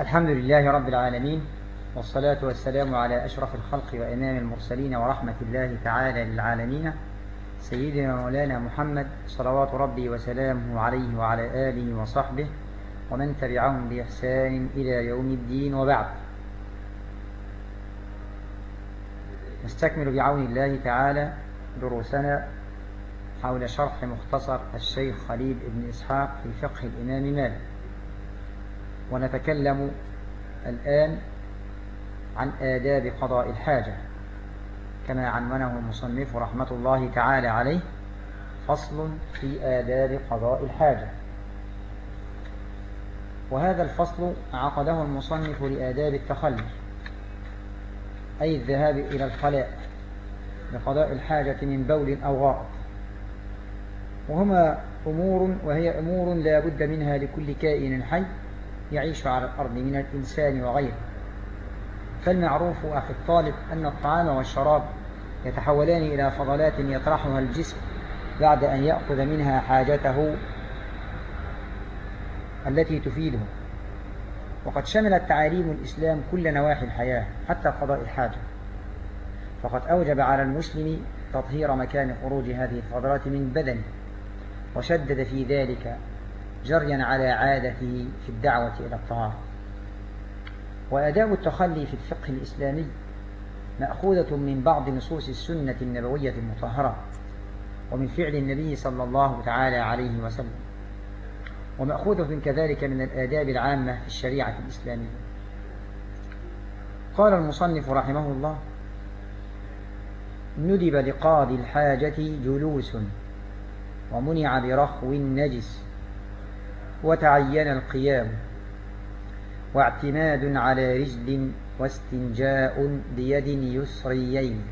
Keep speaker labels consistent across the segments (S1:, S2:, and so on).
S1: الحمد لله رب العالمين والصلاة والسلام على أشرف الخلق وإمام المرسلين ورحمة الله تعالى للعالمين سيدنا مولانا محمد صلوات ربي وسلامه عليه وعلى آله وصحبه ومن تبعهم بإحسان إلى يوم الدين وبعد. نستكمل بعون الله تعالى دروسنا حول شرح مختصر الشيخ خليل بن إسحاق في فقه الإمام مالك. ونتكلم الآن عن آداب قضاء الحاجة كما عنونه المصنف رحمة الله تعالى عليه فصل في آداب قضاء الحاجة. وهذا الفصل عقده المصنف لآداب التخلي أي الذهاب إلى الخلاء لقضاء الحاجة من بول أو غائط. وهما أمور وهي أمور لا بد منها لكل كائن حي يعيش على الأرض من الإنسان وغيره. فالمعروف أخي الطالب أن الطعام والشراب يتحولان إلى فضلات يطرحها الجسم بعد أن يأخذ منها حاجته التي تفيده. وقد شملت تعاليم الإسلام كل نواحي الحياة حتى قضاء الحاجة. فقد أوجب على المسلم تطهير مكان خروج هذه الفضلات من بدنه وشدد في ذلك جريا على عادته في الدعوة إلى الطهارة. وأداء التخلي في الفقه الإسلامي مأخوذة من بعض نصوص السنة النبوية المطهرة ومن فعل النبي صلى الله تعالى عليه وسلم ومأخوذة كذلك من الآداب العامة في الشريعة الإسلامية. قال المصنف رحمه الله ندب لقاضي الحاجة جلوس ومنع برخو النجس. وتعين القيام. واعتماد على رجل واستنجاء بيد يسريين.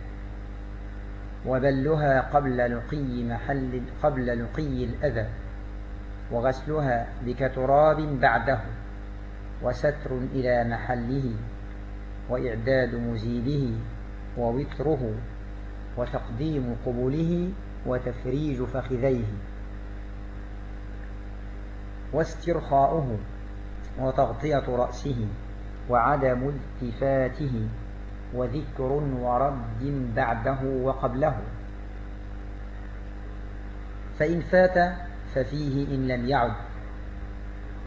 S1: وبلها قبل لقي محل قبل لقي الأذى. وغسلها بكتراب بعده. وستر إلى محله. وإعداد مزيله. ووتره. وتقديم قبله. وتفريج فخذيه. واسترخاؤه وتغطية رأسه وعدم التفاته وذكر ورد بعده وقبله. فإن فات ففيه إن لم يعد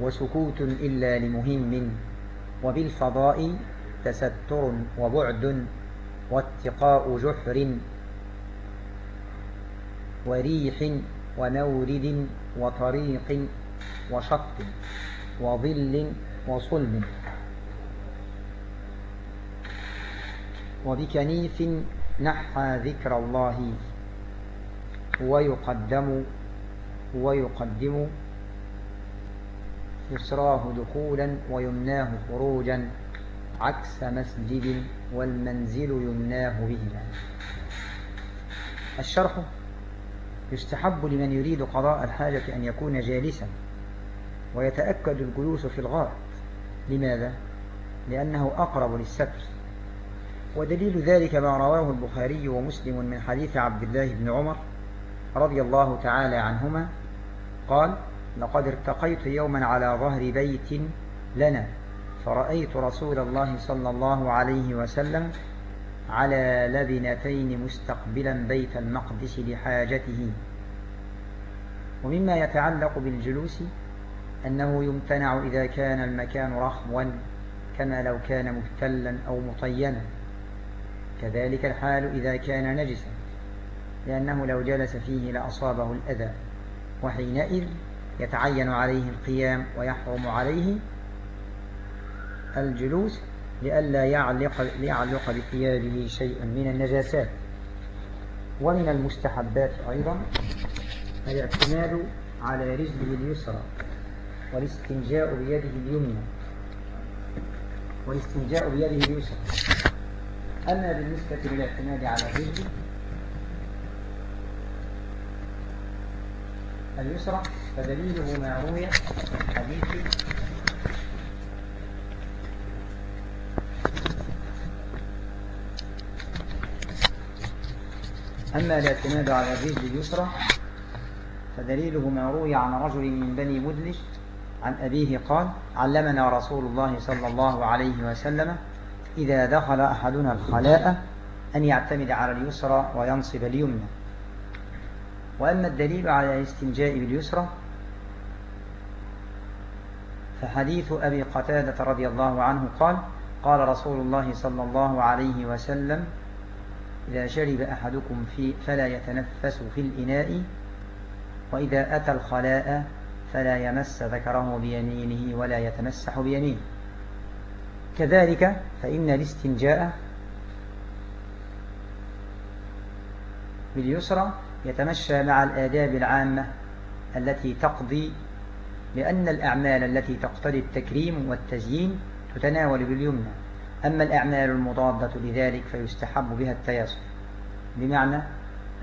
S1: وسكوت إلا لمهم وبالفضاء تستر وبعد واتقاء جحر وريح ومورد وطريق وشط وظل وصلب وبكنيف نحى ذكر الله ويقدم ويقدم يسراه دخولا ويمناه خروجا عكس مسجد والمنزل يمناه به الشرح يستحب لمن يريد قضاء الحاجة أن يكون جالسا. ويتأكد الجلوس في الغائط. لماذا؟ لأنه أقرب للستر. ودليل ذلك ما رواه البخاري ومسلم من حديث عبد الله بن عمر رضي الله تعالى عنهما. قال لقد ارتقيت يوما على ظهر بيت لنا فرأيت رسول الله صلى الله عليه وسلم على لبنتين مستقبلا بيت المقدس لحاجته. ومما يتعلق بالجلوس أنه يمتنع إذا كان المكان رخوا كما لو كان مبتلا أو مطينا. كذلك الحال إذا كان نجسا لأنه لو جلس فيه لأصابه الأذى وحينئذ يتعين عليه القيام ويحرم عليه الجلوس لئلا يعلق, يعلق بثيابه شيء من النجاسات. ومن المستحبات أيضا الاعتماد على رجله اليسرى. والاستنجاء بيده اليمنى. والاستنجاء بيده اليسرى. أما بالنسبة للاعتماد على الرجل اليسرى فدليله ما روي حديث أما الاعتماد على الرجل اليسرى فدليله ما روي عن رجل من بني مدلج عن أبيه قال علمنا رسول الله صلى الله عليه وسلم إذا دخل أحدنا الخلاء أن يعتمد على اليسرى وينصب اليمنى. وأما الدليل على الاستنجاء باليسرى فحديث أبي قتادة رضي الله عنه قال قال رسول الله صلى الله عليه وسلم إذا شرب أحدكم في فلا يتنفس في الإناء وإذا أتى الخلاء فلا يمس ذكره بيمينه ولا يتمسح بيمينه. كذلك فإن الاستنجاء باليسرى يتمشى مع الآداب العامة التي تقضي لأن الأعمال التي تقتضي التكريم والتزيين تتناول باليمنى. أما الأعمال المضادة لذلك فيستحب بها التياسر بمعنى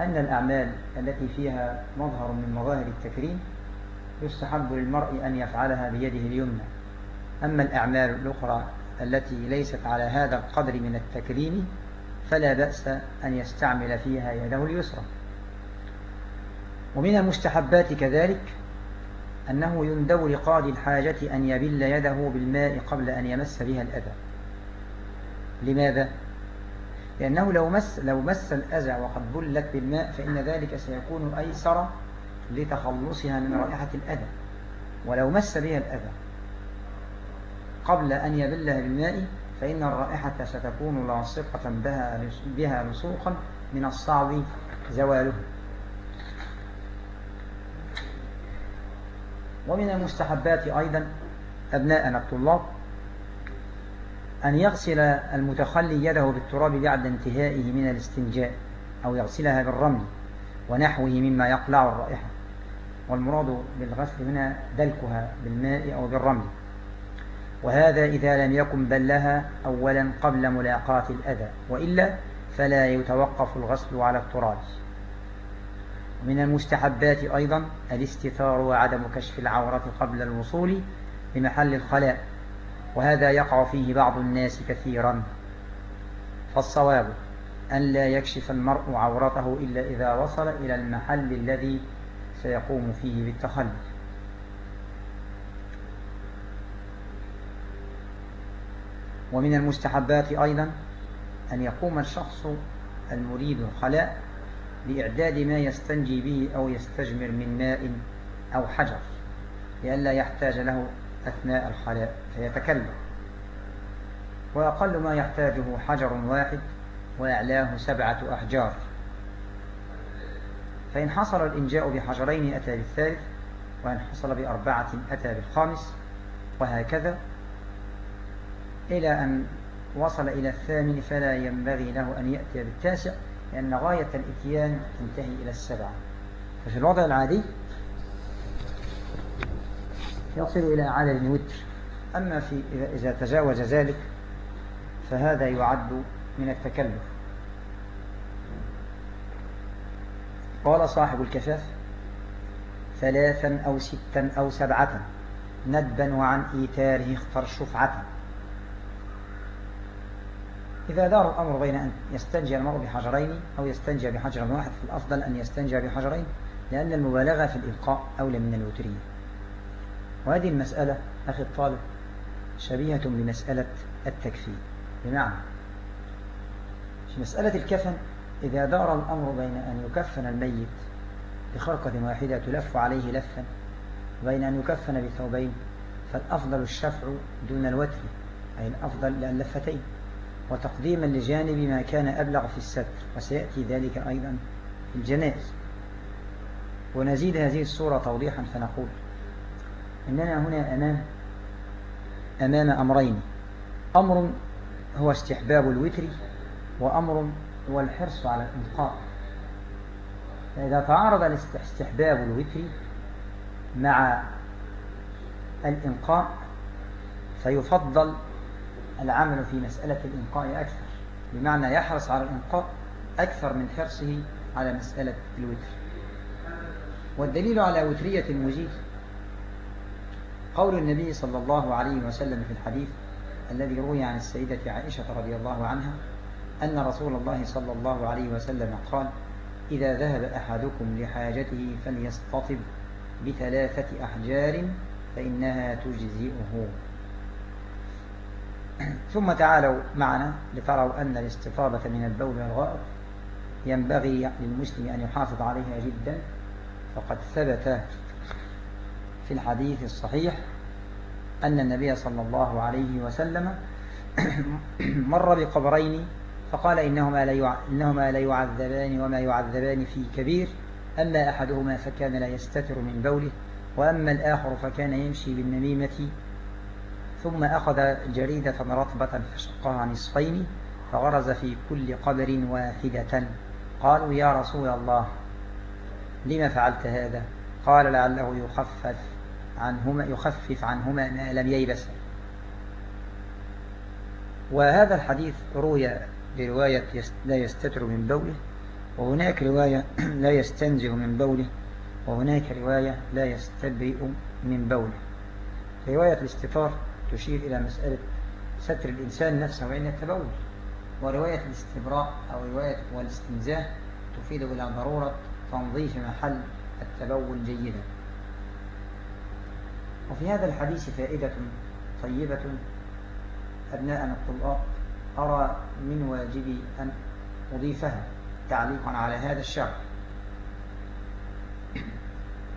S1: أن الأعمال التي فيها مظهر من مظاهر التكريم يستحب للمرء أن يفعلها بيده اليمنى. أما الأعمال الأخرى التي ليست على هذا القدر من التكريم فلا بأس أن يستعمل فيها يده اليسرى. ومن المستحبات كذلك أنه يندو لقاضي الحاجة أن يبل يده بالماء قبل أن يمس بها الأذى. لماذا؟ لأنه لو مس, لو مس الأذى وقد بلت بالماء فإن ذلك سيكون أيسر لتخلصها من رائحة الأذى ولو مس بها الأذى. قبل أن يبلها بالماء فإن الرائحة ستكون لاصقة بها, لصوقا من الصعب زواله. ومن المستحبات أيضا أبناءنا الطلاب أن يغسل المتخلي يده بالتراب بعد انتهائه من الاستنجاء أو يغسلها بالرمل ونحوه مما يقلع الرائحة. والمراد بالغسل هنا دلكها بالماء أو بالرمل. وهذا إذا لم يكن بلها أولا قبل ملاقاة الأذى وإلا فلا يتوقف الغسل على التراب. من المستحبات أيضا الاستثار وعدم كشف العورة قبل الوصول لمحل الخلاء وهذا يقع فيه بعض الناس كثيرا. فالصواب أن لا يكشف المرء عورته إلا إذا وصل إلى المحل الذي سيقوم فيه بالتخلي ومن المستحبات أيضا أن يقوم الشخص المريد الخلاء لإعداد ما يستنجي به أو يستجمر من ماء أو حجر لئلا يحتاج له أثناء الخلاء فيتكلم. وأقل ما يحتاجه حجر واحد وأعلاه سبعة أحجار. فإن حصل الإنجاء بحجرين أتى بالثالث وإن حصل بأربعة أتى بالخامس وهكذا إلى أن وصل إلى الثامن فلا ينبغي له أن يأتي بالتاسع لأن غاية الإتيان تنتهي إلى السبعة. ففي الوضع العادي يصل إلى عدد وتر أما في إذا تجاوز ذلك فهذا يعد من التكلف. قال صاحب الكفاف ثلاثا أو ستا أو سبعة ندبا وعن إيتاره اختر شفعة. إذا دار الأمر بين أن يستنجي المرء بحجرين أو يستنجي بحجر واحد فالأفضل أن يستنجي بحجرين لأن المبالغة في الإلقاء أولى من الوترية. وهذه المسألة أخي الطالب شبيهة بمسألة التكفير. بمعنى في مسألة الكفن إذا دار الأمر بين أن يكفن الميت بخرقة واحدة تلف عليه لفا وبين أن يكفن بثوبين فالأفضل الشفع دون الوتر أي الأفضل للفتين وتقديما لجانب ما كان أبلغ في الستر وسيأتي ذلك أيضا في الجنائز ونزيد هذه الصورة توضيحا فنقول إننا هنا أمام أمام أمرين. أمر هو استحباب الوتر وأمر هو الحرص على الإنقاء فإذا تعارض استحباب الوتر مع الإنقاء فيفضل العمل في مسألة الإنقاء أكثر. بمعنى يحرص على الإنقاء أكثر من حرصه على مسألة الوتر. والدليل على وترية المجيز قول النبي صلى الله عليه وسلم في الحديث الذي روي عن السيدة عائشة رضي الله عنها أن رسول الله صلى الله عليه وسلم قال إذا ذهب أحدكم لحاجته فليستطب بثلاثة أحجار فإنها تجزئه. ثم تعالوا معنا لتروا أن الاستطابة من البول والغائط ينبغي للمسلم أن يحافظ عليها جدا. فقد ثبت في الحديث الصحيح أن النبي صلى الله عليه وسلم مر بقبرين فقال إنهما لا إنهما لا يعذبان وما يعذبان في كبير أما أحدهما فكان لا يستتر من بوله وأما الآخر فكان يمشي بالنميمة ثم أخذ جريدة رطبة فشقها نصفين فغرز في كل قبر واحدة. قالوا يا رسول الله لما فعلت هذا؟ قال لعله يخفف عنهما يخفف عنهما ما لم ييبس. وهذا الحديث روي برواية لا يستتر من بوله وهناك رواية لا يستنزه من بوله وهناك رواية لا يستبرئ من بوله. رواية الاستطار تشير إلى مسألة ستر الإنسان نفسه وإن التبول. ورواية الاستبراء أو رواية والاستنزاه تفيد إلى ضرورة تنظيف محل التبول جيدا. وفي هذا الحديث فائدة طيبة أبناءنا الطلاب أرى من واجبي أن أضيفها تعليقا على هذا الشرح.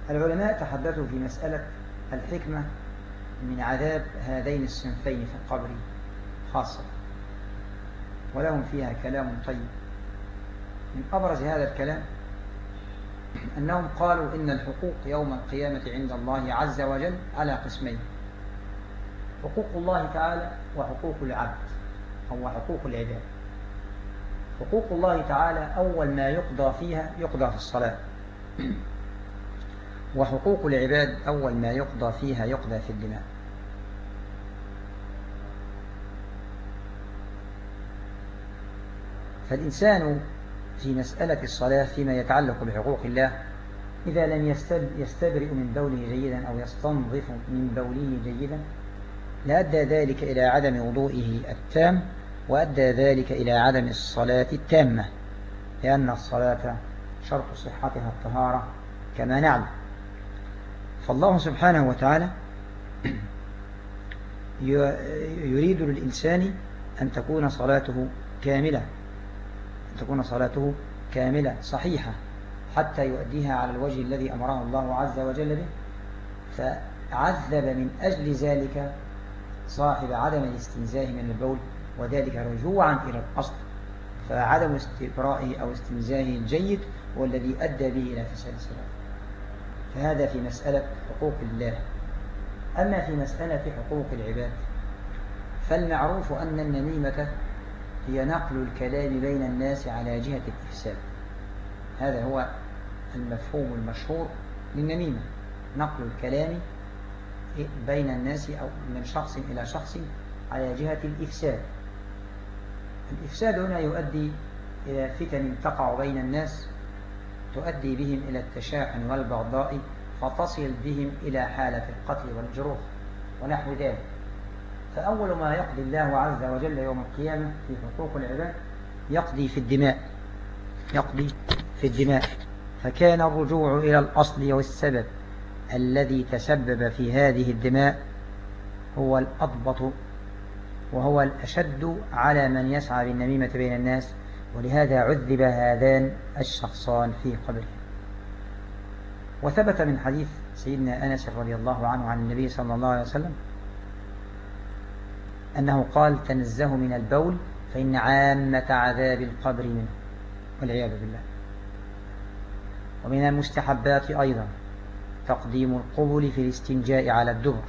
S1: العلماء تحدثوا في مسألة الحكمة من عذاب هذين الصنفين في القبر خاصة ولهم فيها كلام طيب. من أبرز هذا الكلام أنهم قالوا إن الحقوق يوم القيامة عند الله عز وجل على قسمين حقوق الله تعالى وحقوق العبد. أو حقوق العباد. حقوق الله تعالى أول ما يقضى فيها يقضى في الصلاة. وحقوق العباد أول ما يقضى فيها يقضى في الدماء. فالإنسان في مسألة الصلاة فيما يتعلق بحقوق الله إذا لم يستبرئ من بوله جيدا أو يستنظف من بوله جيدا لأدى ذلك إلى عدم وضوئه التام وأدى ذلك إلى عدم الصلاة التامة لأن الصلاة شرط صحتها الطهارة كما نعلم. فالله سبحانه وتعالى يريد للإنسان أن تكون صلاته كاملة أن تكون صلاته كاملة صحيحة حتى يؤديها على الوجه الذي أمره الله عز وجل به. فعذب من أجل ذلك صاحب عدم الاستنزاه من البول وذلك رجوعا إلى الأصل فعدم استبرائه أو استنزاهه الجيد هو الذي أدى به إلى فساد الصلاة فهذا في مسألة حقوق الله. أما في مسألة حقوق العباد فالمعروف أن النميمة هي نقل الكلام بين الناس على جهة الإفساد. هذا هو المفهوم المشهور للنميمة نقل الكلام بين الناس أو من شخص إلى شخص على جهة الإفساد. الإفساد هنا يؤدي إلى فتن تقع بين الناس تؤدي بهم إلى التشاحن والبغضاء فتصل بهم إلى حالة القتل والجروح ونحو ذلك. فأول ما يقضي الله عز وجل يوم القيامة في حقوق العباد يقضي في الدماء يقضي في الدماء. فكان الرجوع إلى الأصل والسبب الذي تسبب في هذه الدماء هو الأضبط وهو الأشد على من يسعى بالنميمة بين الناس ولهذا عذب هذان الشخصان في قبره. وثبت من حديث سيدنا أنس رضي الله عنه عن النبي صلى الله عليه وسلم أنه قال تنزه من البول فإن عامة عذاب القبر منه. والعياذ بالله. ومن المستحبات أيضا تقديم القبل في الاستنجاء على الدبر.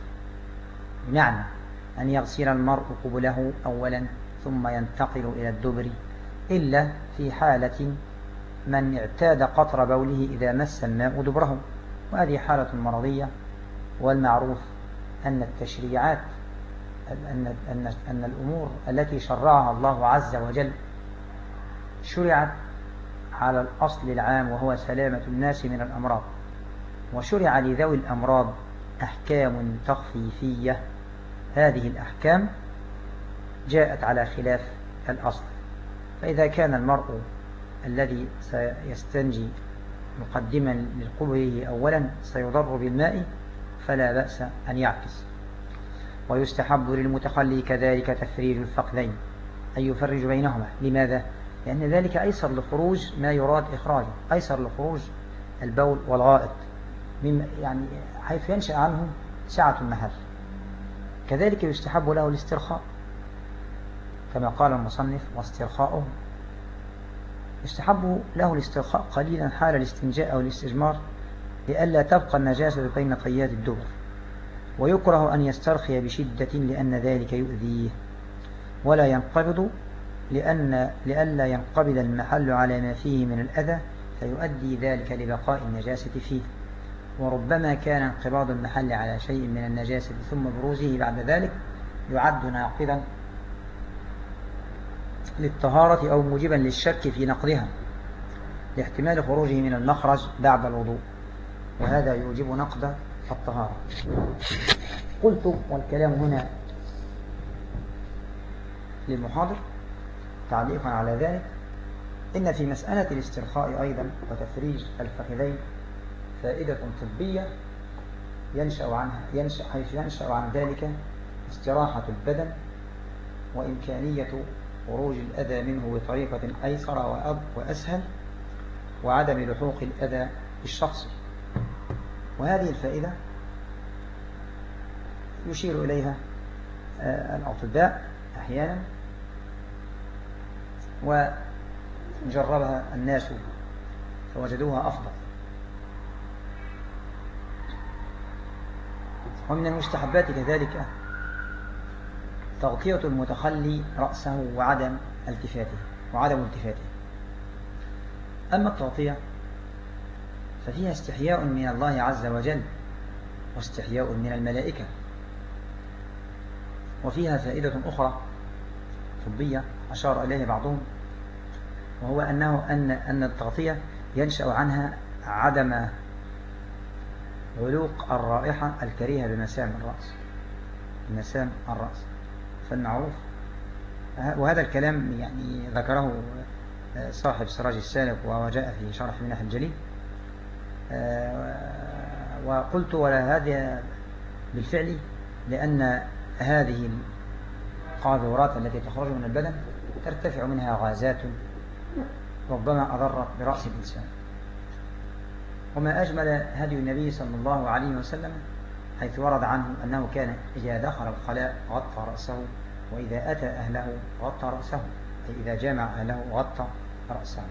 S1: بمعنى أن يغسل المرء قبله أولا ثم ينتقل إلى الدبر إلا في حالة من اعتاد قطر بوله إذا مس الماء دبره. وهذه حالة مرضية والمعروف أن التشريعات أن, أن, أن الأمور التي شرعها الله عز وجل شرعت على الأصل العام وهو سلامة الناس من الأمراض. وشرع لذوي الأمراض أحكام تخفيفية هذه الأحكام جاءت على خلاف الأصل. فإذا كان المرء الذي سيستنجي مقدما للقبره أولا سيضر بالماء فلا بأس أن يعكس. ويستحب للمتخلي كذلك تفريج الفقدين أن يفرج بينهما. لماذا؟ لأن ذلك أيسر لخروج ما يراد إخراجه أيسر لخروج البول والغائط يعني حيث ينشأ عنه سعة المحل كذلك يستحب له الاسترخاء. كما قال المصنف واسترخاؤه. يستحب له الاسترخاء قليلا حال الاستنجاء أو الاستجمار لئلا تبقى النجاسة بين قياد الدبر. ويكره أن يسترخي بشدة لأن ذلك يؤذيه. ولا ينقبض لأن لئلا ينقبض المحل على ما فيه من الأذى فيؤدي ذلك لبقاء النجاسة فيه. وربما كان انقباض المحل على شيء من النجاسة ثم بروزه بعد ذلك يعد ناقضا للطهارة أو موجبا للشك في نقضها لاحتمال خروجه من المخرج بعد الوضوء وهذا يوجب نقض الطهارة. قلت والكلام هنا للمحاضر تعليقا على ذلك. إن في مسألة الاسترخاء أيضا وتفريج الفخذين فائدة طبية ينشأ عنها ينشأ حيث ينشأ عن ذلك استراحة البدن وإمكانية خروج الأذى منه بطريقة أيسر وأسهل وعدم لحوق الأذى بالشخص وهذه الفائدة يشير إليها آه، الأطباء أحيانا وجربها الناس فوجدوها أفضل. ومن المستحبات كذلك تغطية المتخلي رأسه وعدم التفاته وعدم التفاته. أما التغطية ففيها استحياء من الله عز وجل واستحياء من الملائكة. وفيها فائدة أخرى طبية أشار إليه بعضهم وهو أنه أن أن التغطية ينشأ عنها عدم علوق الرائحة الكريهة بمسام الرأس. بمسام الرأس. فالمعروف. وهذا الكلام يعني ذكره صاحب سراج السالك وجاء في شرح منح الجليل. وقلت ولا هذا بالفعل لأن هذه القاذورات التي تخرج من البدن ترتفع منها غازات ربما أضرت برأس الإنسان. وما أجمل هدي النبي صلى الله عليه وسلم حيث ورد عنه أنه كان إذا دخل الخلاء غطى رأسه وإذا أتى أهله غطى رأسه أي إذا جامع أهله غطى رأسه.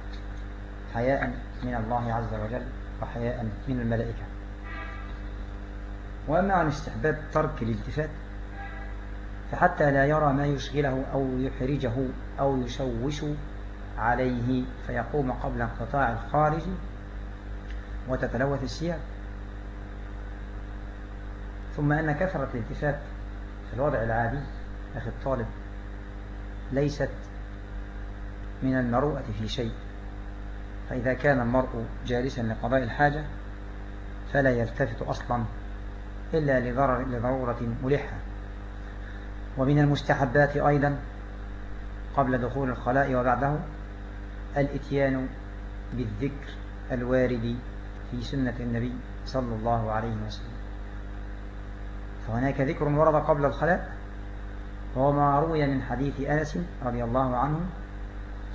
S1: حياء من الله عز وجل وحياء من الملائكة. وأما عن استحباب ترك الالتفات فحتى لا يرى ما يشغله أو يحرجه أو يشوش عليه فيقوم قبل انقطاع الخارج وتتلوث الثياب ثم أن كثرة الالتفات في الوضع العادي أخي الطالب ليست من المروءة في شيء. فإذا كان المرء جالسا لقضاء الحاجة فلا يلتفت أصلا إلا لضرورة ملحة. ومن المستحبات أيضا قبل دخول الخلاء وبعده الإتيان بالذكر الوارد في سنة النبي صلى الله عليه وسلم. فهناك ذكر ورد قبل الخلاء وهو ما روي من حديث أنس رضي الله عنه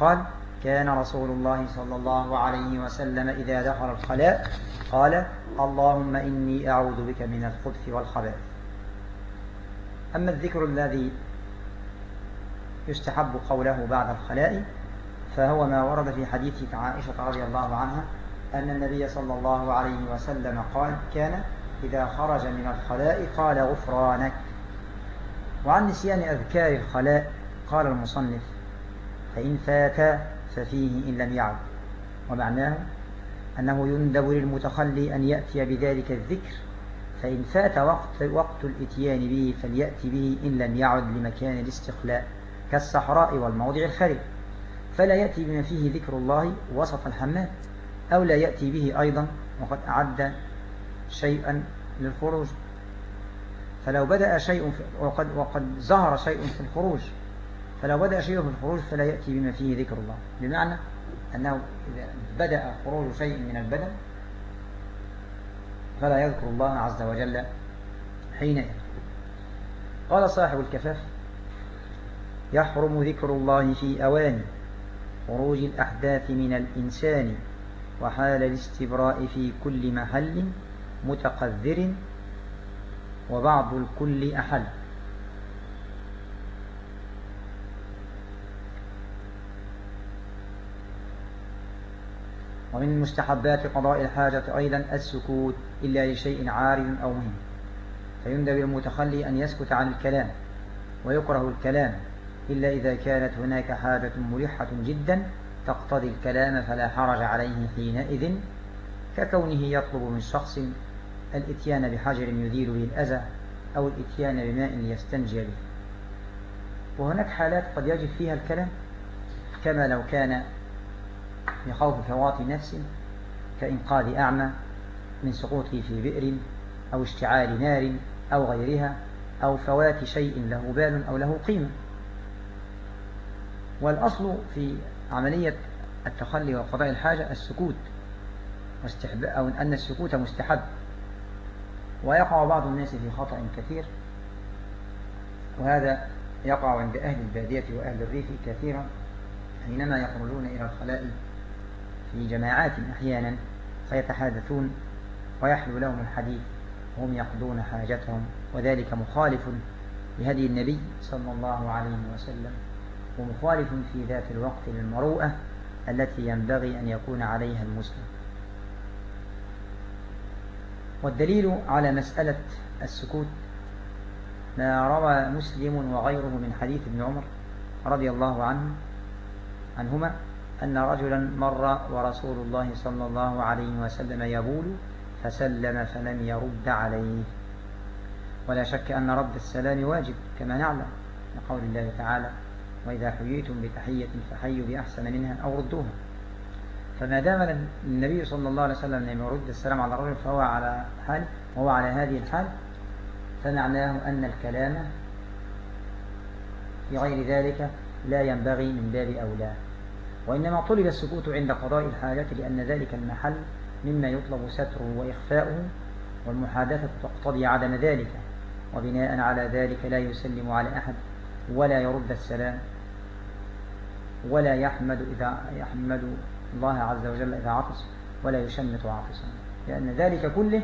S1: قال كان رسول الله صلى الله عليه وسلم إذا دخل الخلاء قال اللهم إني أعوذ بك من الخبث والخبائث. أما الذكر الذي يستحب قوله بعد الخلاء فهو ما ورد في حديث عائشة رضي الله عنها أن النبي صلى الله عليه وسلم قال كان إذا خرج من الخلاء قال غفرانك. وعن نسيان أذكار الخلاء قال المصنف فإن فات ففيه إن لم يعد. ومعناه أنه يندب للمتخلي أن يأتي بذلك الذكر فإن فات وقت, وقت الإتيان به فليأتي به إن لم يعد لمكان الاستخلاء كالصحراء والموضع الخرب فلا يأتي بما فيه ذكر الله وسط الحمام. أو لا يأتي به أيضا وقد أعد شيئا للخروج. فلو بدأ شيء وقد, وقد ظهر شيء في الخروج. فلو بدأ شيء في الخروج فلا يأتي بما فيه ذكر الله. بمعنى أنه إذا بدأ خروج شيء من البدن فلا يذكر الله عز وجل حينئذ. قال صاحب الكفاف يحرم ذكر الله في أواني خروج الأحداث من الإنسان. وحال الاستبراء في كل محل متقذر وبعض الكل أحل. ومن مستحبات قضاء الحاجة أيضا السكوت إلا لشيء عارض أو مهم. فيندب المتخلي أن يسكت عن الكلام ويكره الكلام إلا إذا كانت هناك حاجة ملحة جدا تقتضي الكلام فلا حرج عليه حينئذ ككونه يطلب من شخص الاتيان بحجر يزيل به الأذى أو الاتيان بماء ليستنجي به. وهناك حالات قد يجب فيها الكلام كما لو كان بخوف فوات نفس كإنقاذ أعمى من سقوطه في بئر أو اشتعال نار أو غيرها أو فوات شيء له بال أو له قيمة. والأصل في عملية التخلي وقضاء الحاجة السكوت أو أن السكوت مستحب. ويقع بعض الناس في خطأ كثير وهذا يقع عند أهل البادية وأهل الريف كثيرا حينما يخرجون إلى الخلاء في جماعات أحيانا فيتحادثون ويحلو لهم الحديث وهم يقضون حاجتهم وذلك مخالف لهدي النبي صلى الله عليه وسلم. ومخالف في ذات الوقت للمروءة التي ينبغي أن يكون عليها المسلم. والدليل على مسألة السكوت ما روى مسلم وغيره من حديث ابن عمر رضي الله عنه عنهما أن رجلا مر ورسول الله صلى الله عليه وسلم يبول فسلم فلم يرد عليه. ولا شك أن رد السلام واجب كما نعلم لقول الله تعالى وإذا حييتم بتحية فحيوا بأحسن منها أو ردوها. فما دام النبي صلى الله عليه وسلم لم يرد السلام على الرجل فهو على حال وهو على هذه الحال فمعناه أن الكلام في غير ذلك لا ينبغي من باب أولى. وإنما طلب السكوت عند قضاء الحاجة لأن ذلك المحل مما يطلب ستره وإخفاؤه والمحادثة تقتضي عدم ذلك وبناء على ذلك لا يسلم على أحد ولا يرد السلام. ولا يحمد إذا يحمد الله عز وجل إذا عطس ولا يشمت عاطسا. لأن ذلك كله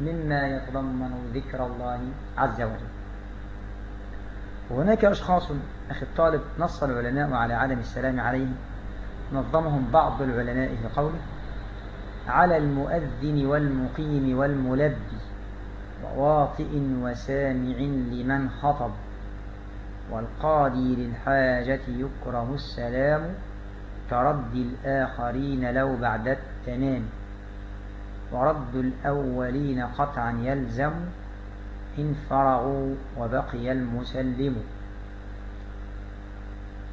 S1: مما يتضمن ذكر الله عز وجل. وهناك أشخاص أخي الطالب نص العلماء على عدم السلام عليهم. نظمهم بعض العلماء في قوله على المؤذن والمقيم والملبي وواطئ وسامع لمن خطب. والقاضي للحاجة يكره السلام كرد الآخرين لو بعد التمام ورد الأولين قطعا يلزم إن فرغوا وبقي المسلم.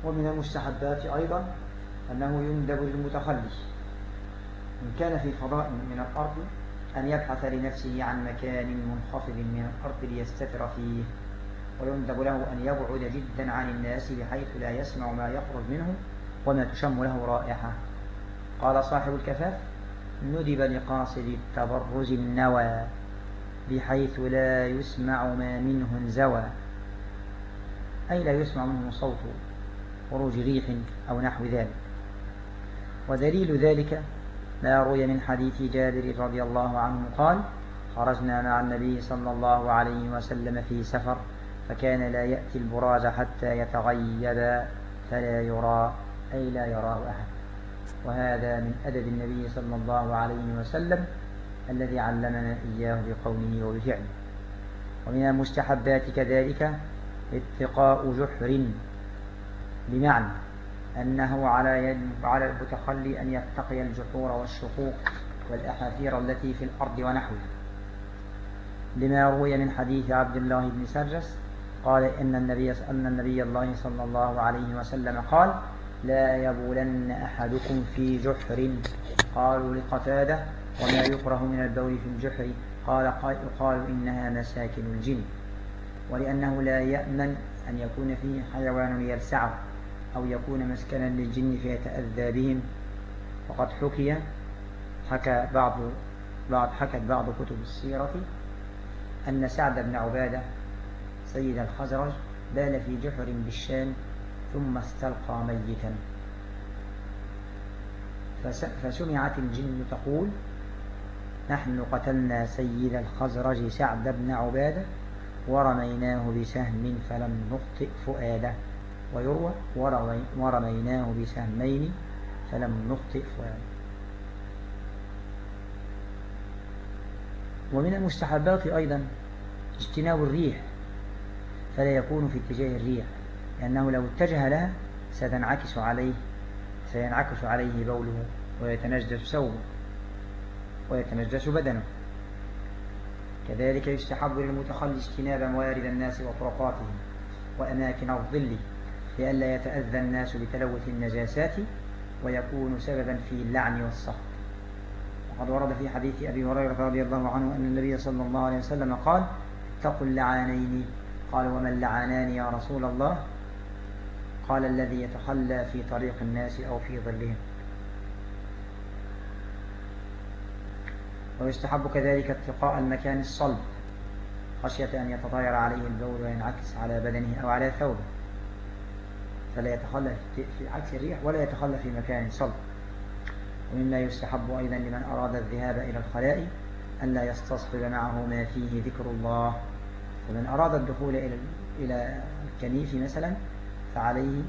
S1: ومن المستحبات أيضا أنه يندب للمتخلي إن كان في فضاء من الأرض أن يبحث لنفسه عن مكان منخفض من الأرض ليستتر فيه. ويندب له أن يبعد جدا عن الناس بحيث لا يسمع ما يخرج منه وما تشم له رائحة. قال صاحب الكفاف ندب لقاصد التبرز النوى بحيث لا يسمع ما منه انزوى. أي لا يسمع منه صوت خروج ريح أو نحو ذلك. ودليل ذلك ما روي من حديث جابر رضي الله عنه قال خرجنا مع النبي صلى الله عليه وسلم في سفر. فكان لا يأتي البراز حتى يتغيب فلا يرى أي لا يراه أحد. وهذا من أدب النبي صلى الله عليه وسلم الذي علمنا إياه بقوله وبفعله. ومن المستحبات كذلك اتقاء جحر بمعنى أنه على يد على المتخلي أن يتقي الجحور والشقوق والأحافير التي في الأرض ونحوها. لما روي من حديث عبد الله بن سرجس قال إن النبي أن النبي الله صلى الله عليه وسلم قال لا يبولن أحدكم في جحر. قالوا لقتادة وما يكره من البول في الجحر. قال قالوا إنها مساكن الجن. ولأنه لا يأمن أن يكون فيه حيوان يلسعه أو يكون مسكنا للجن فيتأذى بهم. وقد حكي حكى بعض بعض حكت بعض كتب السيرة أن سعد بن عبادة سيد الخزرج بال في جحر بالشام ثم استلقى ميتا. فسمعت الجن تقول نحن قتلنا سيد الخزرج سعد بن عبادة ورميناه بسهم فلم نخطئ فؤاده. ويروى ورميناه بسهمين فلم نخطئ فؤاده. ومن المستحبات أيضا اجتناب الريح. فلا يكون في اتجاه الريح لأنه لو اتجه لها ستنعكس عليه سينعكس عليه بوله ويتنجس ثوبه ويتنجس بدنه. كذلك يستحب للمتخلي اجتناب موارد الناس وطرقاتهم وأماكن الظل لئلا يتأذى الناس بتلوث النجاسات ويكون سببا في اللعن والسخط. وقد ورد في حديث أبي هريرة رضي الله عنه أن النبي صلى الله عليه وسلم قال اتقوا اللعانين قال ومن لعانان يا رسول الله؟ قال الذي يتخلى في طريق الناس أو في ظلهم. ويستحب كذلك اتقاء المكان الصلب خشية أن يتطاير عليه البول وينعكس على بدنه أو على ثوبه. فلا يتخلى في عكس الريح ولا يتخلى في مكان صلب. ومما يستحب أيضا لمن أراد الذهاب إلى الخلاء أن لا يستصحب معه ما فيه ذكر الله. ومن أراد الدخول إلى إلى الكنيف مثلا فعليه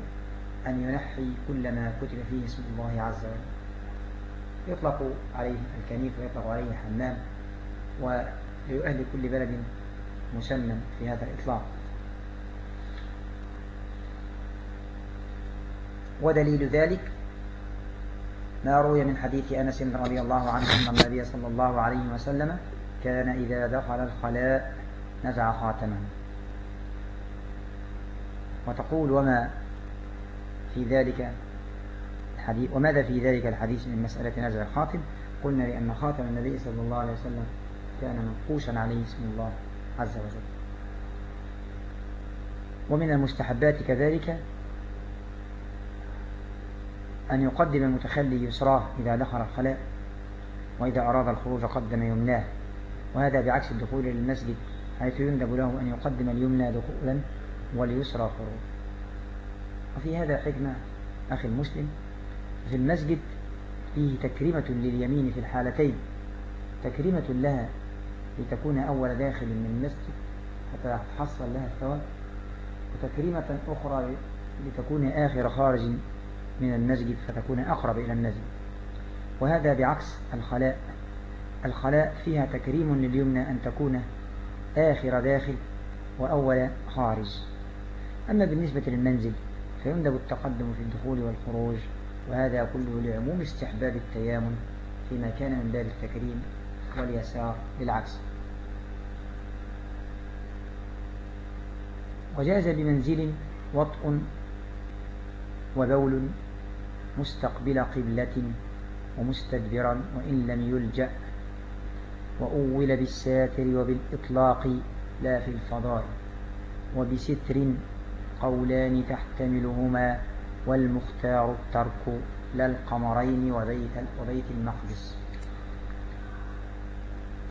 S1: أن ينحي كل ما كتب فيه اسم الله عز وجل. يطلق عليه الكنيف ويطلق عليه حمام ولأهل كل بلد مسمى في هذا الإطلاق. ودليل ذلك ما روي من حديث أنس رضي الله عنه أن النبي صلى الله عليه وسلم كان إذا دخل الخلاء نزع خاتمه. وتقول وما في ذلك الحديث وماذا في ذلك الحديث من مسألة نزع الخاتم؟ قلنا لأن خاتم النبي صلى الله عليه وسلم كان منقوشا عليه اسم الله عز وجل. ومن المستحبات كذلك أن يقدم المتخلي يسراه إذا دخل الخلاء وإذا أراد الخروج قدم يمناه. وهذا بعكس الدخول للمسجد حيث يندب له أن يقدم اليمنى دخولا واليسرى خروج وفي هذا حكمة أخي المسلم في المسجد فيه تكريمة لليمين في الحالتين. تكريمة لها لتكون أول داخل من المسجد حتى تحصل لها الثواب وتكريمة أخرى لتكون آخر خارج من المسجد فتكون أقرب إلى المسجد. وهذا بعكس الخلاء. الخلاء فيها تكريم لليمنى أن تكون آخر داخل وأول خارج. أما بالنسبة للمنزل فيندب التقدم في الدخول والخروج وهذا كله لعموم استحباب التيامن فيما كان من باب التكريم واليسار للعكس. وجاز بمنزل وطء وبول مستقبل قبلة ومستدبرا وإن لم يلجأ وأول بالساتر وبالإطلاق لا في الفضاء وبستر قولان تحتملهما والمختار الترك لا القمرين وبيت, وبيت المقدس.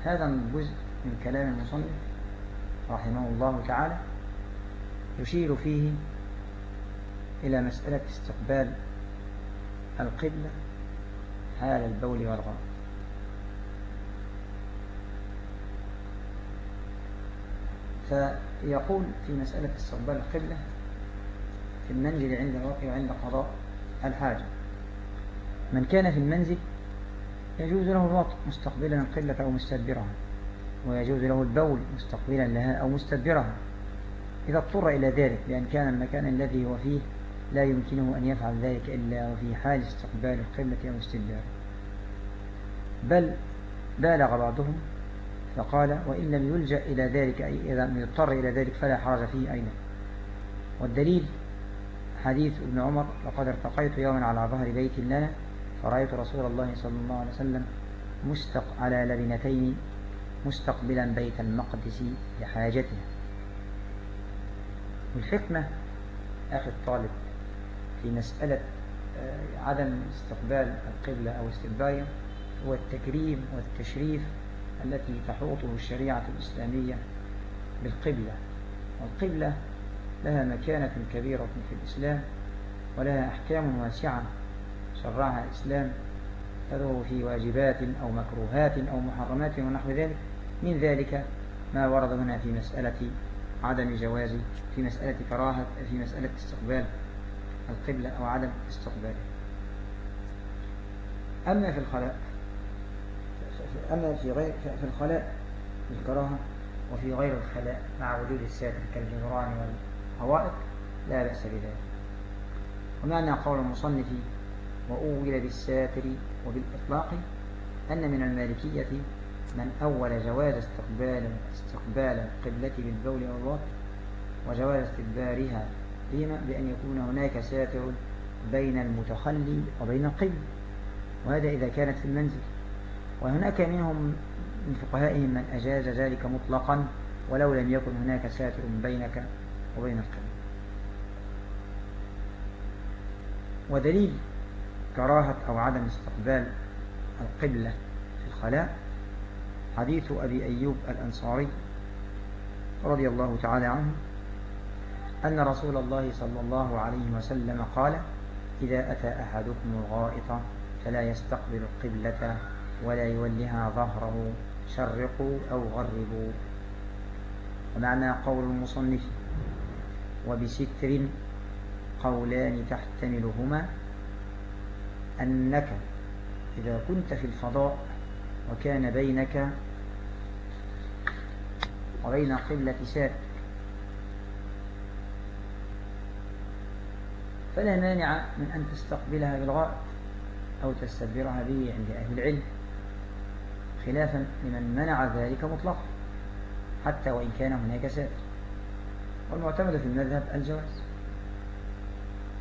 S1: هذا الجزء من كلام المصنف رحمه الله تعالى. يشير فيه إلى مسألة استقبال القبلة حال البول والغائط فيقول في مسألة استقبال القبلة في المنزل عند الوقت وعند قضاء الحاجة. من كان في المنزل يجوز له الوقت مستقبلا القبلة أو مستدبرها ويجوز له البول مستقبلا لها أو مستدبرها. إذا اضطر إلى ذلك لأن كان المكان الذي هو فيه لا يمكنه أن يفعل ذلك إلا وفي حال استقبال القبلة أو استدبارها بل بالغ بعضهم فقال وإن لم يلجأ إلى ذلك أي إذا لم يضطر إلى ذلك فلا حرج فيه أيضا. والدليل حديث ابن عمر لقد ارتقيت يوما على ظهر بيت لنا فرأيت رسول الله صلى الله عليه وسلم مستق على لبنتين مستقبلا بيت المقدس لحاجته والحكمة أخي الطالب في مسألة آه، عدم استقبال القبلة أو استدبارها هو التكريم والتشريف التي تحوطه الشريعة الإسلامية بالقبلة. والقبلة لها مكانة كبيرة في الإسلام ولها أحكام واسعة شرعها الإسلام تدعو في واجبات أو مكروهات أو محرمات ونحو ذلك. من ذلك ما ورد هنا في مسألة عدم جواز في مسألة كراهة في مسألة استقبال القبلة أو عدم استقباله أما في الخلاء أما في غير في الخلاء الكراهة وفي غير الخلاء مع وجود الساتر كالجدران والحوائط لا بأس بذلك. ومعنى قول المصنف وأول بالساتر وبالإطلاق أن من المالكية من أول جواز استقبال استقبال القبلة بالبول أو الوقت وجواز استدبارها بما بأن يكون هناك ساتر بين المتخلي وبين القبل وهذا إذا كانت في المنزل. وهناك منهم من فقهائهم من أجاز ذلك مطلقا ولو لم يكن هناك ساتر بينك وبين القبل ودليل كراهة أو عدم استقبال القبلة في الخلاء حديث أبي أيوب الأنصاري رضي الله تعالى عنه أن رسول الله صلى الله عليه وسلم قال إذا أتى أحدكم الغائط فلا يستقبل القبلة ولا يولها ظهره شرقوا أو غربوا. ومعنى قول المصنف وبستر قولان تحتملهما أنك إذا كنت في الفضاء وكان بينك وبين قبلة سات فلا مانع من أن تستقبلها بالغائط أو تستدبرها به عند أهل العلم. خلافا لمن منع ذلك مطلقا حتى وإن كان هناك ساتر والمعتمد في المذهب الجواز.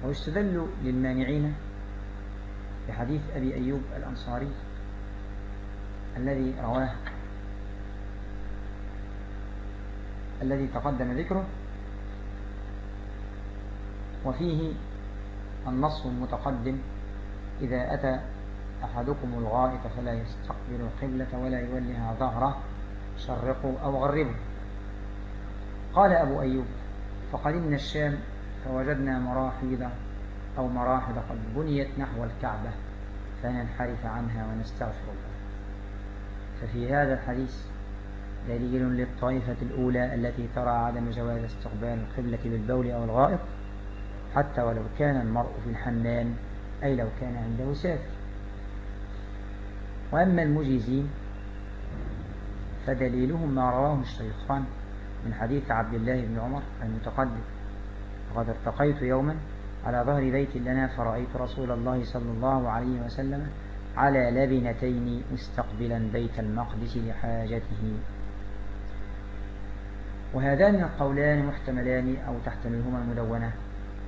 S1: ويستدل للمانعين بحديث أبي أيوب الأنصاري الذي رواه الذي تقدم ذكره. وفيه النص المتقدم إذا أتى أحدكم الغائط فلا يستقبل القبلة ولا يولها ظهره. شرقوا أو غربوا. قال أبو أيوب فقدمنا الشام فوجدنا مراحيض أو مراحض قد بنيت نحو الكعبة فننحرف عنها ونستغفر الله. ففي هذا الحديث دليل للطائفة الأولى التي ترى عدم جواز استقبال القبلة بالبول أو الغائط حتى ولو كان المرء في الحمام أي لو كان عنده سافر. وأما المجيزين فدليلهم ما رواه الشيخان من حديث عبد الله بن عمر المتقدم. وقد ارتقيت يوما على ظهر بيت لنا فرأيت رسول الله صلى الله عليه وسلم على لبنتين مستقبلا بيت المقدس لحاجته. وهذان القولان محتملان أو تحتملهما المدونة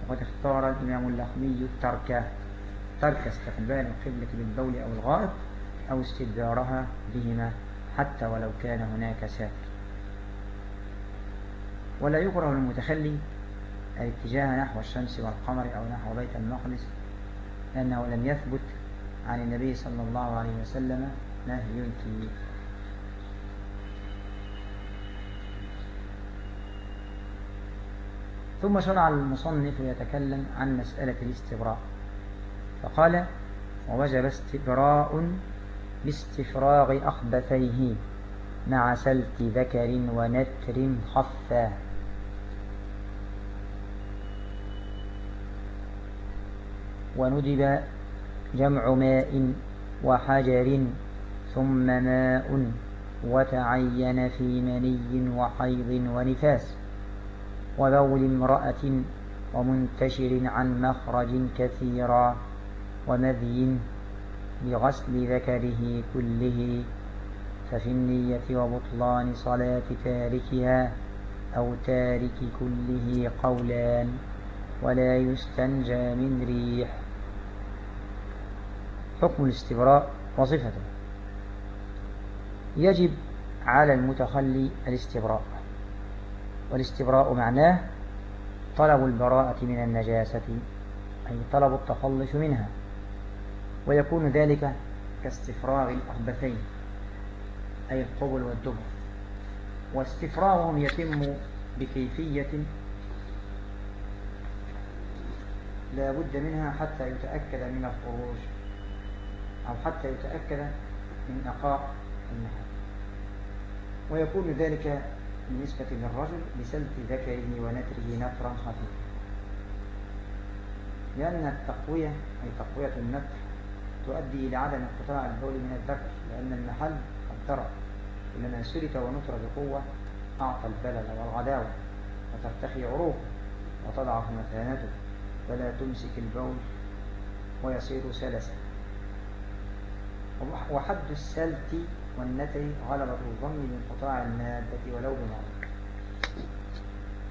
S1: وقد اختار الإمام اللخمي الترك ترك استقبال القبلة بالبول أو الغائط أو استدبارها بهما حتى ولو كان هناك ساتر ولا يكره المتخلي الاتجاه نحو الشمس والقمر أو نحو بيت المقدس لأنه لم يثبت عن النبي صلى الله عليه وسلم نهي فيه ثم شرع المصنف يتكلم عن مسألة الاستبراء. فقال ووجب استبراء باستفراغ أخبثيه مع سلك ذكر ونتر خفا. وندب جمع ماء وحجر ثم ماء وتعين في مني وحيض ونفاس وبول امرأة ومنتشر عن مخرج كثيرا ومذي بغسل ذكره كله ففي النية وبطلان صلاة تاركها أو تارك كله قولان ولا يستنجى من ريح. حكم الاستبراء وصفته. يجب على المتخلي الاستبراء والاستبراء معناه طلب البراءة من النجاسة أي طلب التخلص منها. ويكون ذلك كاستفراغ الأخبثين أي القبل والدبر. واستفراغهم يتم بكيفية لا بد منها حتى يتأكد من الخروج أو حتى يتأكد من نقاء المحل. ويكون ذلك بالنسبة للرجل بسلت ذكره ونتره نترا خفيفا. لأن التقوية أي تقوية النتر تؤدي إلى عدم انقطاع البول من الذكر لأن المحل قد ترى كلما سلت ونطر بقوة أعطى البلل والغداوة وترتخي عروقه وتضعف مثانته فلا تمسك البول ويصير سلسا وحد السلت والنتر غلبة الظن بانقطاع المادة ولو بمرض.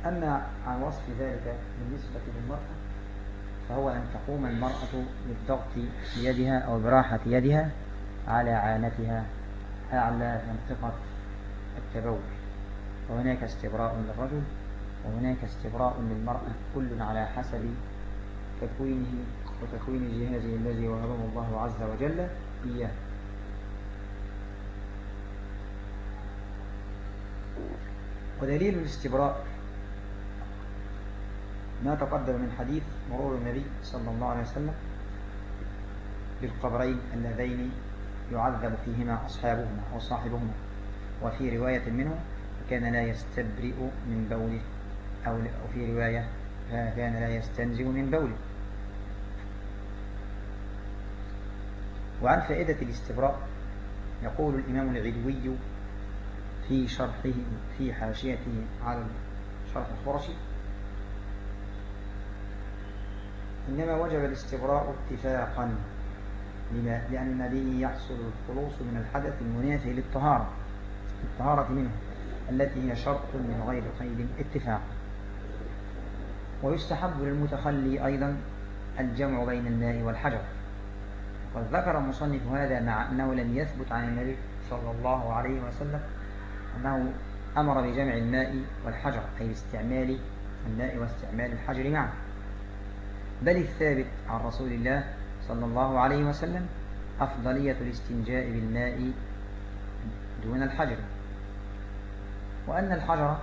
S1: أما عن وصف ذلك بالنسبة للمرأة فهو أن تقوم المرأة بالضغط بيدها أو براحة يدها على عانتها أعلى منطقة التبول وهناك استبراء للرجل وهناك استبراء للمرأة كل على حسب تكوينه وتكوين جهازه الذي وهبه الله عز وجل إياه. ودليل الاستبراء ما تقدم من حديث مرور النبي صلى الله عليه وسلم بالقبرين اللذين يعذب فيهما أصحابهما أو صاحبهما. وفي رواية منه كان لا يستبرئ من بوله أو في رواية كان لا يستنزئ من بوله. وعن فائدة الاستبراء يقول الإمام العدوي في شرحه في حاشيته على شرح الخرشي إنما وجب الاستبراء اتفاقا لأن به يحصل الخلوص من الحدث المنافي للطهارة الطهارة منه التي هي شرط من غير قيد اتفاقا ويستحب للمتخلي أيضا الجمع بين الماء والحجر. وقد ذكر المصنف هذا مع أنه لم يثبت عن النبي صلى الله عليه وسلم أنه أمر بجمع الماء والحجر أي باستعمال الماء واستعمال الحجر معا بل الثابت عن رسول الله صلى الله عليه وسلم أفضلية الاستنجاء بالماء دون الحجر. وأن الحجر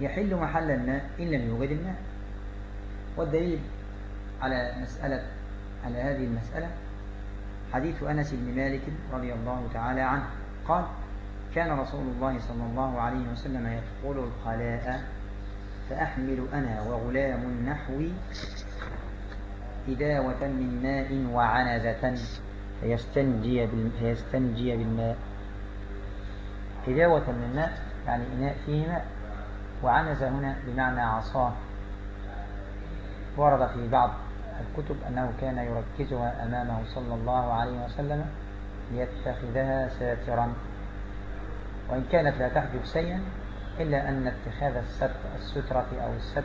S1: يحل محل الماء إن لم يوجد الماء. والدليل على مسألة على هذه المسألة حديث أنس بن مالك رضي الله تعالى عنه. قال كان رسول الله صلى الله عليه وسلم يدخل الخلاء فأحمل أنا وغلام نحوي إداوة من ماء وعنزة. فيستنجي, فيستنجي بالماء. إداوة من ماء يعني إناء فيه ماء. وعنزة هنا بمعنى عصاه ورد في بعض الكتب أنه كان يركزها أمامه صلى الله عليه وسلم ليتخذها ساترا. وإن كانت لا تحجب شيئا إلا أن اتخاذ السترة أو الستر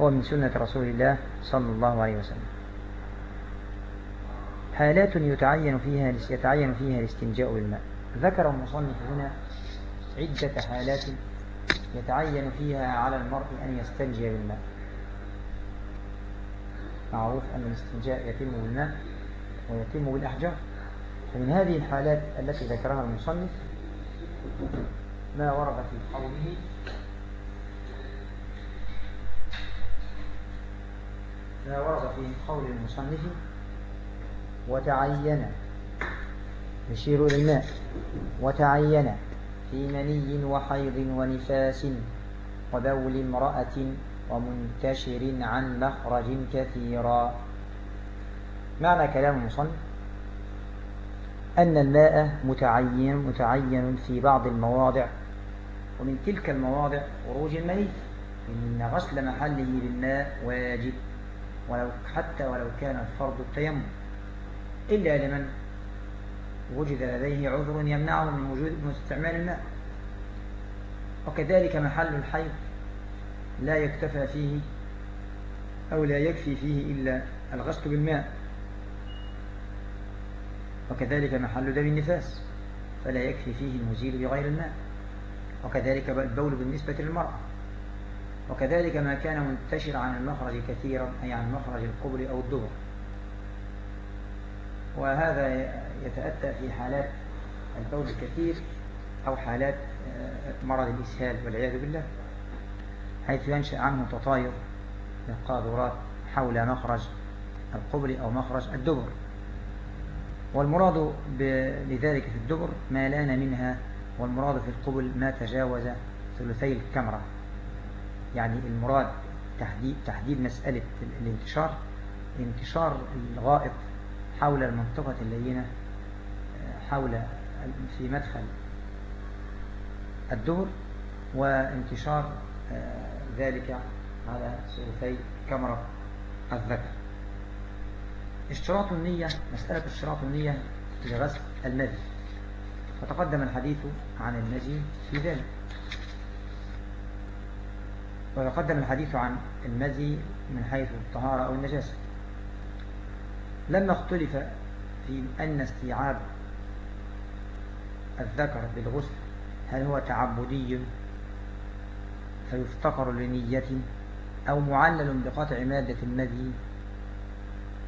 S1: هو من سنة رسول الله صلى الله عليه وسلم. حالات يتعين فيها يتعين فيها الاستنجاء بالماء. ذكر المصنف هنا عدة حالات يتعين فيها على المرء أن يستنجي بالماء. معروف أن الاستنجاء يتم بالماء ويتم بالأحجار. فمن هذه الحالات التي ذكرها المصنف ما ورد في قوله ما ورد في قول المصنف وتعين يشير إلى الماء وتعين في مني وحيض ونفاس وبول امرأة ومنتشر عن مخرج كثيرا. معنى كلام المصنف أن الماء متعين متعين في بعض المواضع ومن تلك المواضع خروج المني إن غسل محله بالماء واجب. ولو حتى ولو كان الفرض التيمم. إلا لمن وجد لديه عذر يمنعه من وجود استعمال الماء. وكذلك محل الحيض لا يكتفى فيه أو لا يكفي فيه إلا الغسل بالماء. وكذلك محل دم النفاس فلا يكفي فيه المزيل بغير الماء. وكذلك البول بالنسبة للمرأة. وكذلك ما كان منتشر عن المخرج كثيرا أي عن مخرج القبل أو الدبر. وهذا يتأتى في حالات البول الكثير أو حالات آه، مرض الإسهال والعياذ بالله حيث ينشأ عنه تطاير للقاذورات حول مخرج القبل أو مخرج الدبر. والمراد لذلك في الدبر ما لأن منها والمراد في القبل ما تجاوز ثلثي الكمرة يعني المراد تحديد, تحديد مسألة الانتشار انتشار الغائط حول المنطقة اللينة حول في مدخل الدبر وانتشار ذلك على ثلثي كمرة الذكر. اشتراط النية مسألة اشتراط النية لغسل المذي فتقدم الحديث عن المذي في ذلك. ويقدم الحديث عن المذي من حيث الطهارة أو النجاسة. لما اختلف في أن استيعاب الذكر بالغسل هل هو تعبدي فيفتقر لنية أو معلل بقطع مادة المذي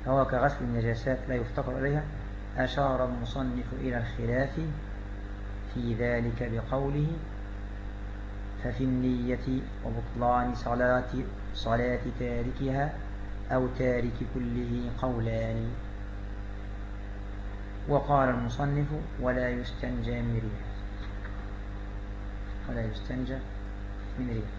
S1: فهو كغسل النجاسات لا يفتقر إليها؟ أشار المصنف إلى الخلاف في ذلك بقوله ففي النية وبطلان صلاة, صلاة تاركها أو تارك كله قولان. وقال المصنف ولا يستنجى من ريح. ولا يستنجى من ريح.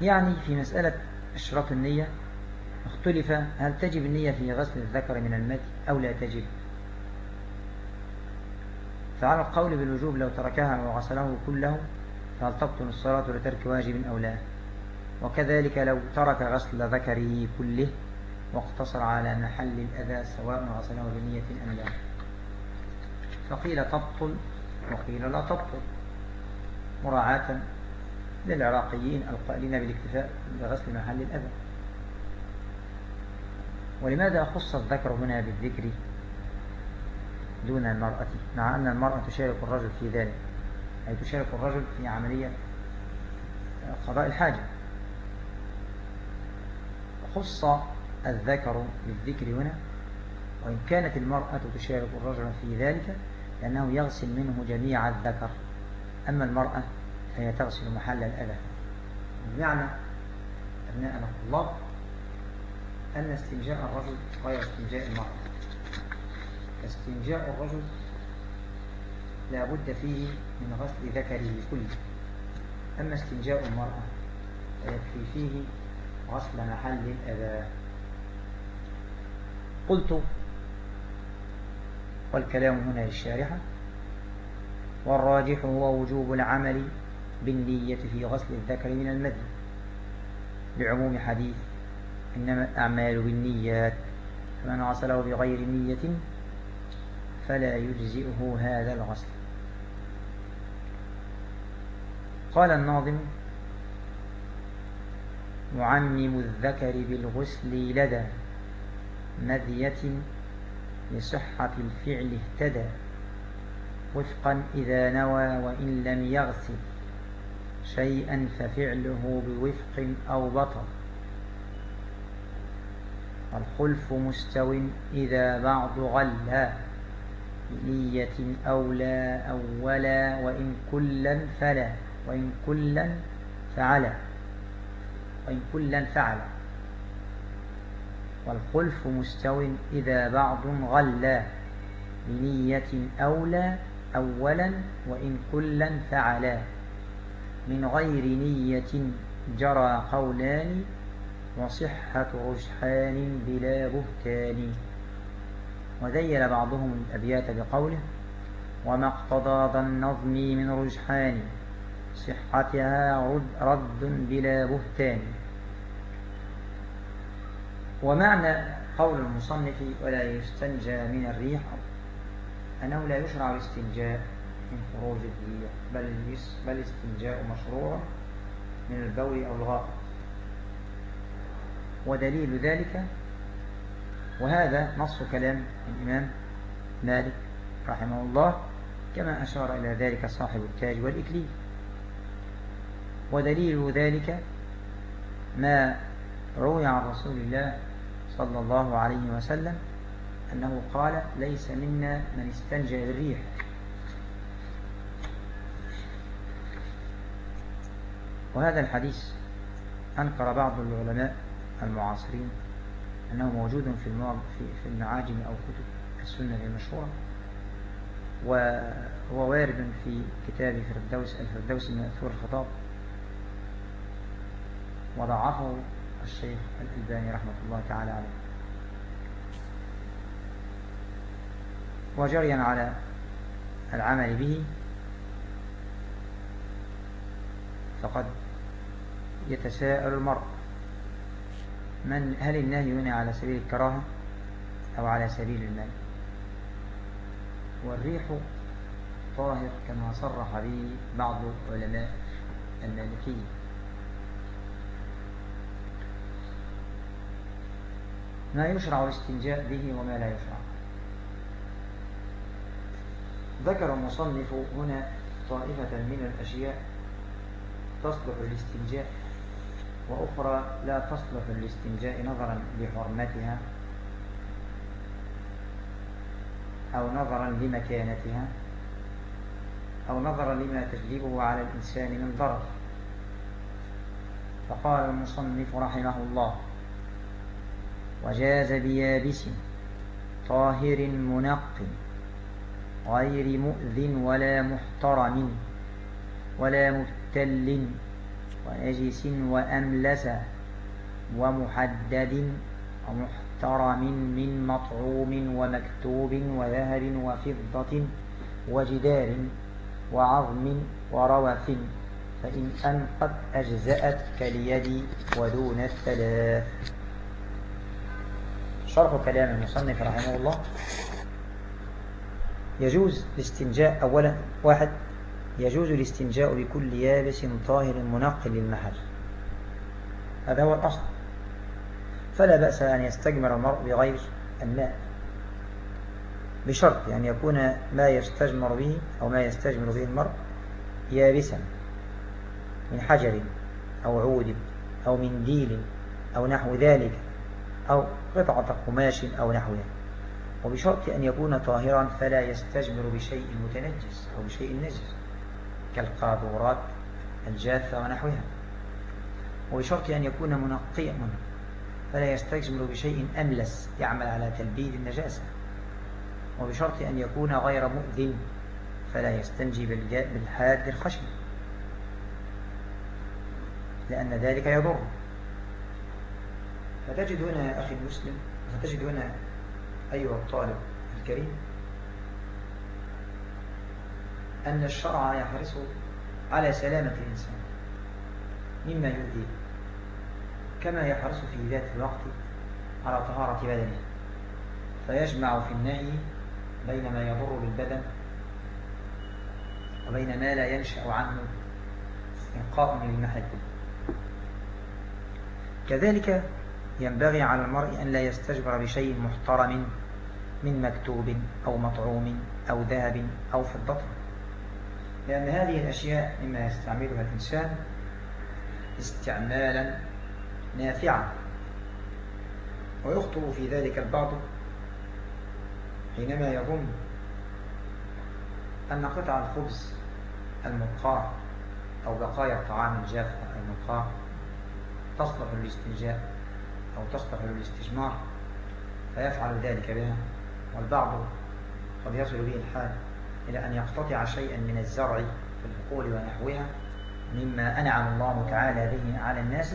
S1: يعني في مسألة اشتراط النية اختلف هل تجب النية في غسل الذكر من المد أو لا تجب؟ فعلى القول بالوجوب لو تركها وغسله كله فهل تبطل الصلاة لترك واجب أو لا. وكذلك لو ترك غسل ذكره كله واقتصر على محل الأذى سواء غسله بنية أم لا. فقيل تبطل وقيل لا تبطل. مراعاة للعراقيين القائلين بالاكتفاء بغسل محل الأذى. ولماذا خص الذكر هنا بالذكر؟ دون المرأة مع أن المرأة تشارك الرجل في ذلك أي تشارك الرجل في عملية قضاء الحاجة. خص الذكر بالذكر هنا وإن كانت المرأة تشارك الرجل في ذلك لأنه يغسل منه جميع الذكر. أما المرأة فهي تغسل محل الأذى. بمعنى أبناءنا الطلاب أن استنجاء الرجل غير استنجاء المرأة. استنجاء الرجل لا بد فيه من غسل ذكره كله. أما استنجاء المرأة فيكفي فيه غسل محل الأذى. قلت والكلام هنا للشارحة والراجح هو وجوب العمل بالنية في غسل الذكر من المذي. لعموم حديث إنما الأعمال بالنيات فمن غسله بغير نية فلا يجزئه هذا الغسل. قال الناظم يعمم الذكر بالغسل لدى مذية لصحة الفعل اهتدى وفقا إذا نوى وإن لم يغسل شيئا ففعله بوفق أو بطل. الخلف مستو إذا بعض غلا بنية أولى أولا وإن كلا فلا وإن كلا فعلا وإن كلا فعل والخلف مستو إذا بعض غلا. بنية أولى أولا وإن كلا فعلا. من غير نية جرى قولان وصحة رجحان بلا بهتان. وذيل بعضهم الأبيات بقوله وما اقتضى ذا النظم من رجحان صحتها رد بلا بهتان. ومعنى قول المصنف ولا يستنجى من الريح أنه لا يشرع الاستنجاء من خروج الريح بل بل الاستنجاء مشروع من البول أو الغائط ودليل ذلك وهذا نص كلام الإمام مالك رحمه الله كما أشار إلى ذلك صاحب التاج والإكليل. ودليل ذلك ما روي عن رسول الله صلى الله عليه وسلم أنه قال ليس منا من استنجى بالريح. وهذا الحديث أنكر بعض العلماء المعاصرين أنه موجود في في المعاجم أو كتب السنة المشهورة وهو وارد في كتاب فردوس الفردوس من أثور الخطاب. وضعفه الشيخ الألباني رحمة الله تعالى عليه. وجريا على العمل به فقد يتساءل المرء من هل النهي هنا على سبيل الكراهة أو على سبيل المال. والريح طاهر كما صرح به بعض علماء المالكية. ما يشرع الاستنجاء به وما لا يشرع. ذكر المصنف هنا طائفة من الأشياء تصلح الاستنجاء وأخرى لا تصلح الاستنجاء نظرا لحرمتها أو نظرا لمكانتها أو نظرا لما تجلبه على الإنسان من ضرر. فقال المصنف رحمه الله وجاز بيابس طاهر منق غير مؤذن ولا محترم ولا مبتل ونجس وأملس ومحدد ومحترم من مطعوم ومكتوب وذهب وفضة وجدار وعظم وروث فإن أنقت أجزأت كاليد ودون الثلاث. شرح كلام المصنف رحمه الله. يجوز الاستنجاء أولا واحد يجوز الاستنجاء بكل يابس طاهر منقل للمحل. هذا هو الأصل. فلا بأس أن يستجمر المرء بغير الماء. بشرط أن يعني يكون ما يستجمر به أو ما يستجمر به المرء يابسا من حجر أو عود أو منديل أو نحو ذلك أو قطعة قماش أو نحوها وبشرط أن يكون طاهرا فلا يستجمر بشيء متنجس أو بشيء نجس. كالقاذورات الجاثة ونحوها. وبشرط أن يكون منقيا فلا يستجمر بشيء أملس يعمل على تلبيد النجاسة. وبشرط أن يكون غير مؤذن فلا يستنجي بالحاد الخشن لأن ذلك يضر. فتجد هنا يا أخي المسلم فتجد هنا أيها الطالب الكريم أن الشرع يحرص على سلامة الإنسان مما يؤذيه كما يحرص في ذات الوقت على طهارة بدنه. فيجمع في النهي بين ما يضر بالبدن وبين ما لا ينشأ عنه إنقاء للمحل كذلك ينبغي على المرء أن لا يستجبر بشيء محترم من مكتوب أو مطعوم أو ذهب أو فضة. لأن هذه الأشياء مما يستعملها الإنسان استعمالا نافعا ويخطئ في ذلك البعض حينما يظن أن قطع الخبز المقار أو بقايا الطعام الجاف المقار تصلح للاستنجاء أو تصلح للاستجمار فيفعل ذلك بها والبعض قد يصل به الحال. إلى أن يقتطع شيئا من الزرع في الحقول ونحوها مما أنعم الله تعالى به على الناس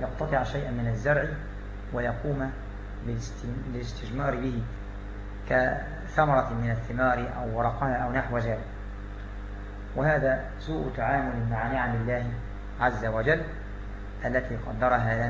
S1: يقتطع شيئا من الزرع ويقوم بالاستجمار به كثمرة من الثمار أو ورقها أو نحو ذلك. وهذا سوء تعامل مع نعم الله عز وجل التي قدرها لنا.